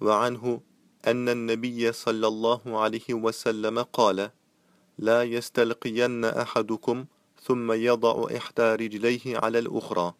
وعنه أن النبي صلى الله عليه وسلم قال لا يستلقين أحدكم ثم يضع إحدى رجليه على الأخرى.